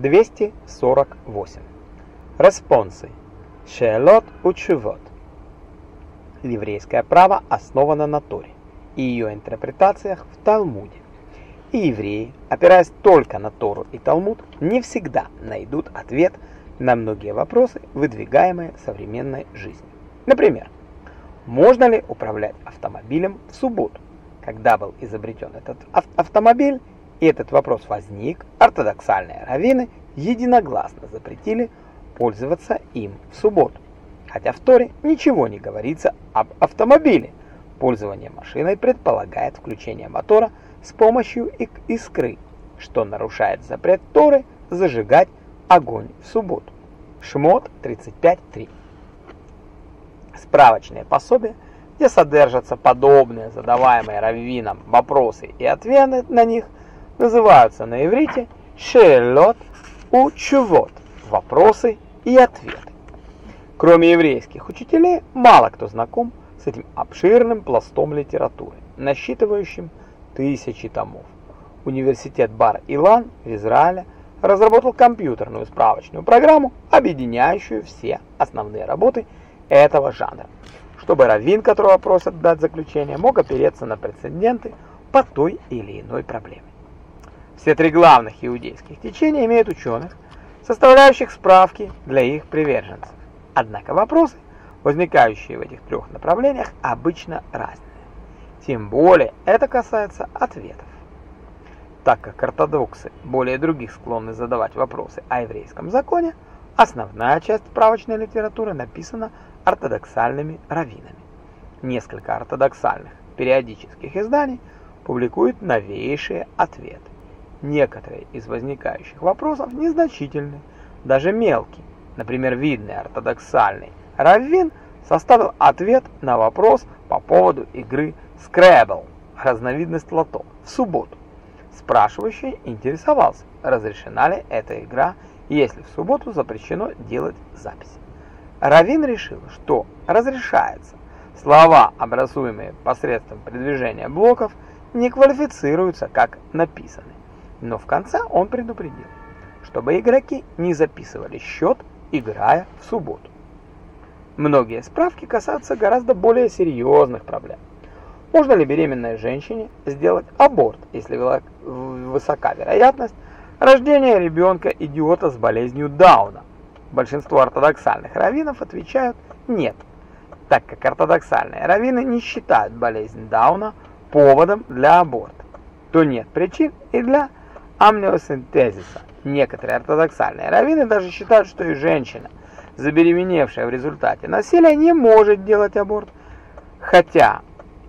248. Респонсы. Шелот учевод. Еврейское право основано на Торе и ее интерпретациях в Талмуде. И евреи, опираясь только на Тору и Талмуд, не всегда найдут ответ на многие вопросы, выдвигаемые современной жизнью. Например, можно ли управлять автомобилем в субботу? Когда был изобретен этот автомобиль этот вопрос возник, ортодоксальные раввины единогласно запретили пользоваться им в субботу. Хотя в Торе ничего не говорится об автомобиле. Пользование машиной предполагает включение мотора с помощью искры, что нарушает запрет Торы зажигать огонь в субботу. Шмот 35.3 Справочные пособия, где содержатся подобные задаваемые раввинам вопросы и ответы на них, называются на иврите «шелот учувот» – вопросы и ответы. Кроме еврейских учителей, мало кто знаком с этим обширным пластом литературы, насчитывающим тысячи томов. Университет Бар-Илан в Израиле разработал компьютерную справочную программу, объединяющую все основные работы этого жанра, чтобы раввин, которого просят дать заключение, мог опереться на прецеденты по той или иной проблеме. Все три главных иудейских течения имеют ученых, составляющих справки для их приверженцев. Однако вопросы, возникающие в этих трех направлениях, обычно разные. Тем более это касается ответов. Так как ортодоксы более других склонны задавать вопросы о еврейском законе, основная часть справочной литературы написана ортодоксальными раввинами. Несколько ортодоксальных периодических изданий публикуют новейшие ответы. Некоторые из возникающих вопросов незначительны, даже мелкие. Например, видный ортодоксальный раввин составил ответ на вопрос по поводу игры Scrabble, разновидность лото, в субботу. Спрашивающий интересовался, разрешена ли эта игра, если в субботу запрещено делать записи. Равин решил, что разрешается. Слова, образуемые посредством передвижения блоков, не квалифицируются как написаны. Но в конце он предупредил, чтобы игроки не записывали счет, играя в субботу. Многие справки касаются гораздо более серьезных проблем. Можно ли беременной женщине сделать аборт, если высока вероятность рождения ребенка-идиота с болезнью Дауна? Большинство ортодоксальных раввинов отвечают «нет», так как ортодоксальные раввины не считают болезнь Дауна поводом для аборта, то нет причин и для амниосинтезиса. Некоторые ортодоксальные раввины даже считают, что и женщина, забеременевшая в результате насилия, не может делать аборт, хотя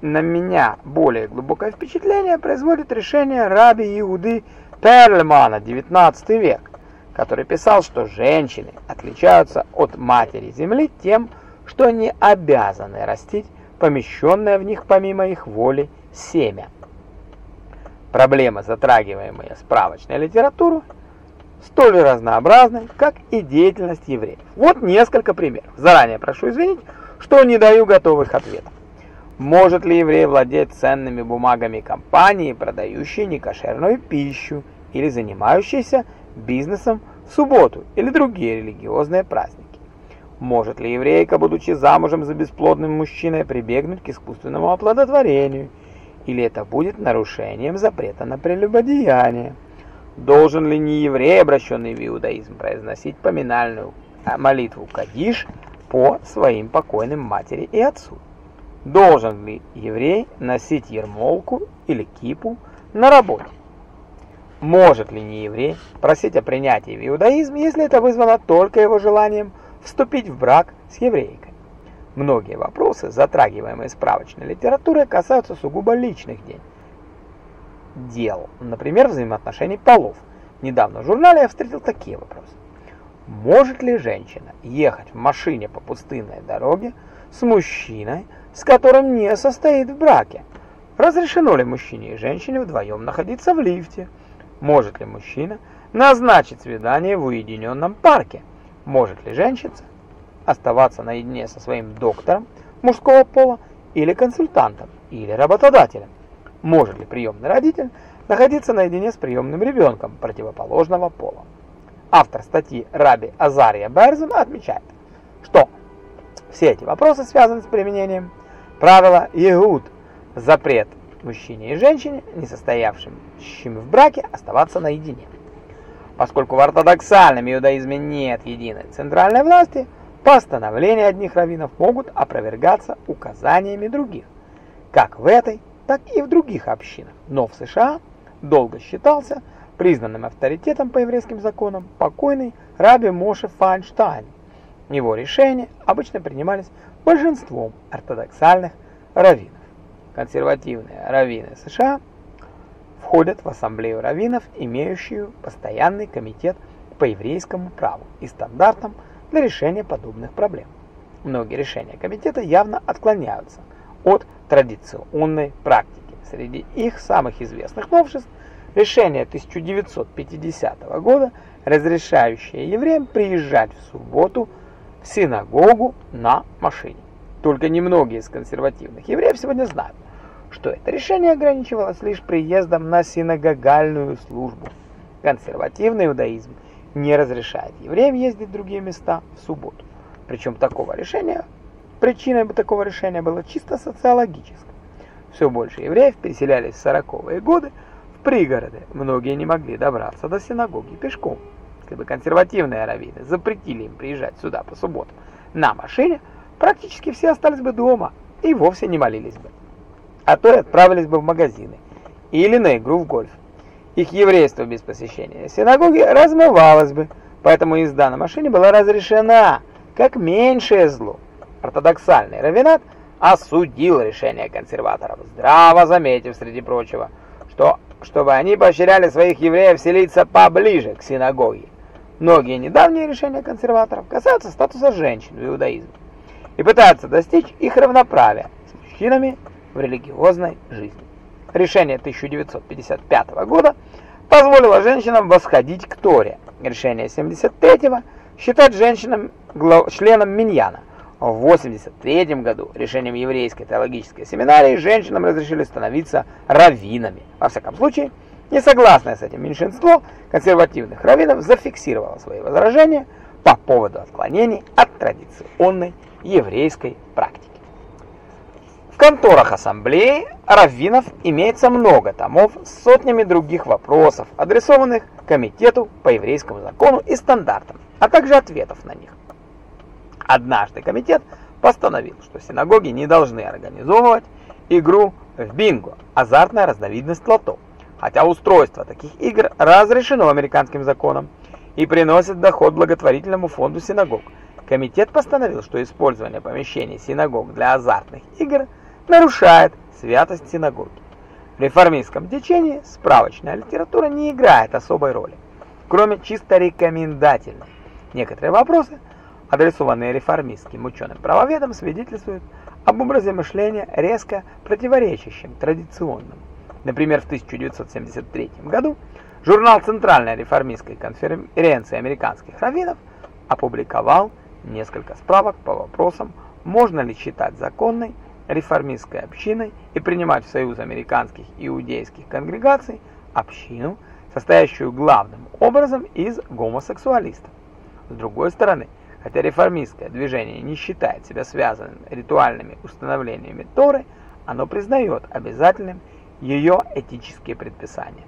на меня более глубокое впечатление производит решение раби Иуды Перльмана, 19 век, который писал, что женщины отличаются от матери земли тем, что они обязаны растить помещенное в них помимо их воли семя. Проблемы, затрагиваемые справочной литературой, столь разнообразны, как и деятельность евреев. Вот несколько примеров. Заранее прошу извинить, что не даю готовых ответов. Может ли еврей владеть ценными бумагами компании, продающей некошерную пищу или занимающейся бизнесом в субботу или другие религиозные праздники? Может ли еврейка, будучи замужем за бесплодным мужчиной, прибегнуть к искусственному оплодотворению? Или это будет нарушением запрета на прелюбодеяние? Должен ли не еврей, обращенный в иудаизм, произносить поминальную молитву Кадиш по своим покойным матери и отцу? Должен ли еврей носить ермолку или кипу на работе? Может ли не еврей просить о принятии в иудаизм, если это вызвано только его желанием вступить в брак с еврейкой? Многие вопросы, затрагиваемые справочной литературой, касаются сугубо личных дел, например, взаимоотношений полов. Недавно в журнале я встретил такие вопросы. Может ли женщина ехать в машине по пустынной дороге с мужчиной, с которым не состоит в браке. Разрешено ли мужчине и женщине вдвоем находиться в лифте? Может ли мужчина назначить свидание в уединенном парке? Может ли женщина оставаться наедине со своим доктором мужского пола или консультантом, или работодателем? Может ли приемный родитель находиться наедине с приемным ребенком противоположного пола? Автор статьи Раби Азария Берзен отмечает, что все эти вопросы связаны с применением правила Егуд, запрет мужчине и женщине, не состоявшим в браке, оставаться наедине. Поскольку в ортодоксальном иудаизме нет единой центральной власти, постановления одних раввинов могут опровергаться указаниями других, как в этой, так и в других общинах. Но в США долго считался признанным авторитетом по еврейским законам покойный Раби Моше Файнштайн. Его решения обычно принимались большинством ортодоксальных раввинов. Консервативные раввины США входят в ассамблею раввинов, имеющую постоянный комитет по еврейскому праву и стандартам для решения подобных проблем. Многие решения комитета явно отклоняются от традиционной практики. Среди их самых известных новшеств решение 1950 года, разрешающее евреям приезжать в субботу в синагогу на машине. Только немногие из консервативных евреев сегодня знают, что это решение ограничивалось лишь приездом на синагогальную службу. Консервативный иудаизм не разрешает евреям ездить в другие места в субботу. Причем такого решения, причиной такого решения было чисто социологическое. Все больше евреев переселялись в 40-е годы в пригороды. Многие не могли добраться до синагоги пешком. Если бы консервативные раввины запретили им приезжать сюда по субботам на машине, практически все остались бы дома и вовсе не молились бы а то и отправились бы в магазины или на игру в гольф. Их еврейство без посещения синагоги размывалось бы, поэтому езда на машине была разрешена, как меньшее зло. Ортодоксальный раввинат осудил решение консерваторов, здраво заметив, среди прочего, что чтобы они поощряли своих евреев селиться поближе к синагоге. Многие недавние решения консерваторов касаются статуса женщин в иудаизме и пытаются достичь их равноправия с мужчинами в религиозной жизни. Решение 1955 года позволило женщинам восходить к Торе. Решение 73 считать женщинам членом миньяна. В 83 году решением еврейской теологической семинарии женщинам разрешили становиться раввинами. Во всяком случае, несогласное с этим меньшинство консервативных раввинов зафиксировало свои возражения по поводу отклонений от традиционной еврейской практики конторах ассамблеи раввинов имеется много томов с сотнями других вопросов, адресованных Комитету по еврейскому закону и стандартам, а также ответов на них. Однажды комитет постановил, что синагоги не должны организовывать игру в бинго, азартная разновидность лото, хотя устройство таких игр разрешено американским законом и приносит доход благотворительному фонду синагог. Комитет постановил, что использование помещений синагог для азартных игр – нарушает святость синагоги. В реформистском течении справочная литература не играет особой роли, кроме чисто рекомендательной. Некоторые вопросы, адресованные реформистским ученым-правоведам, свидетельствуют об образе мышления резко противоречащим традиционным. Например, в 1973 году журнал Центральной реформистской конференции американских раввинов опубликовал несколько справок по вопросам, можно ли считать законной реформистской общиной и принимать в союз американских иудейских конгрегаций общину, состоящую главным образом из гомосексуалистов. С другой стороны, хотя реформистское движение не считает себя связанным ритуальными установлениями Торы, оно признает обязательным ее этические предписания.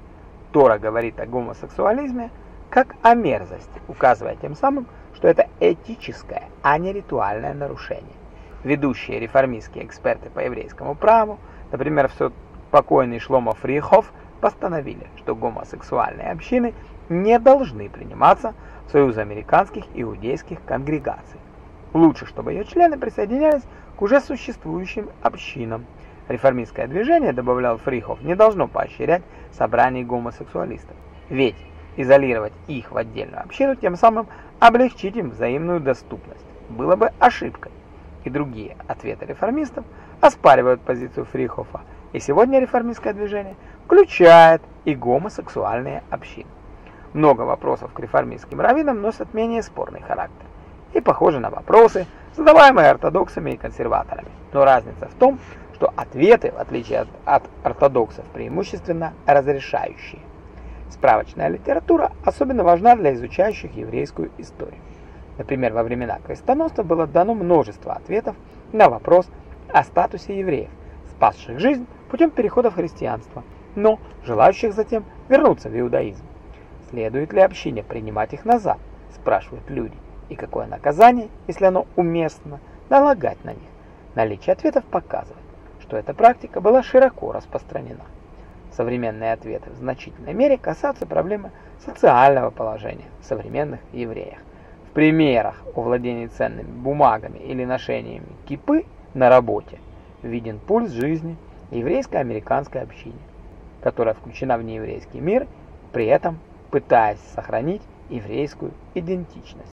Тора говорит о гомосексуализме как о мерзости, указывая тем самым, что это этическое, а не ритуальное нарушение ведущие реформистские эксперты по еврейскому праву, например, все покойный Шломо Фрихов, постановили, что гомосексуальные общины не должны приниматься в союз американских иудейских конгрегаций. Лучше, чтобы ее члены присоединялись к уже существующим общинам. Реформистское движение, добавлял Фрихов, не должно поощрять собраний гомосексуалистов. Ведь изолировать их в отдельную общину, тем самым облегчить им взаимную доступность, было бы ошибкой и другие ответы реформистов оспаривают позицию Фрихофа, и сегодня реформистское движение включает и гомосексуальные общины. Много вопросов к реформистским раввинам носят менее спорный характер и похожи на вопросы, задаваемые ортодоксами и консерваторами. Но разница в том, что ответы, в отличие от, от ортодоксов, преимущественно разрешающие. Справочная литература особенно важна для изучающих еврейскую историю. Например, во времена крестоносцев было дано множество ответов на вопрос о статусе евреев, спасших жизнь путем перехода в христианство, но желающих затем вернуться в иудаизм. Следует ли общине принимать их назад, спрашивают люди, и какое наказание, если оно уместно, налагать на них. Наличие ответов показывает, что эта практика была широко распространена. Современные ответы в значительной мере касаются проблемы социального положения современных евреях. Примерах о владении ценными бумагами или ношениями кипы на работе виден пульс жизни еврейско-американской общины, которая включена в нееврейский мир, при этом пытаясь сохранить еврейскую идентичность.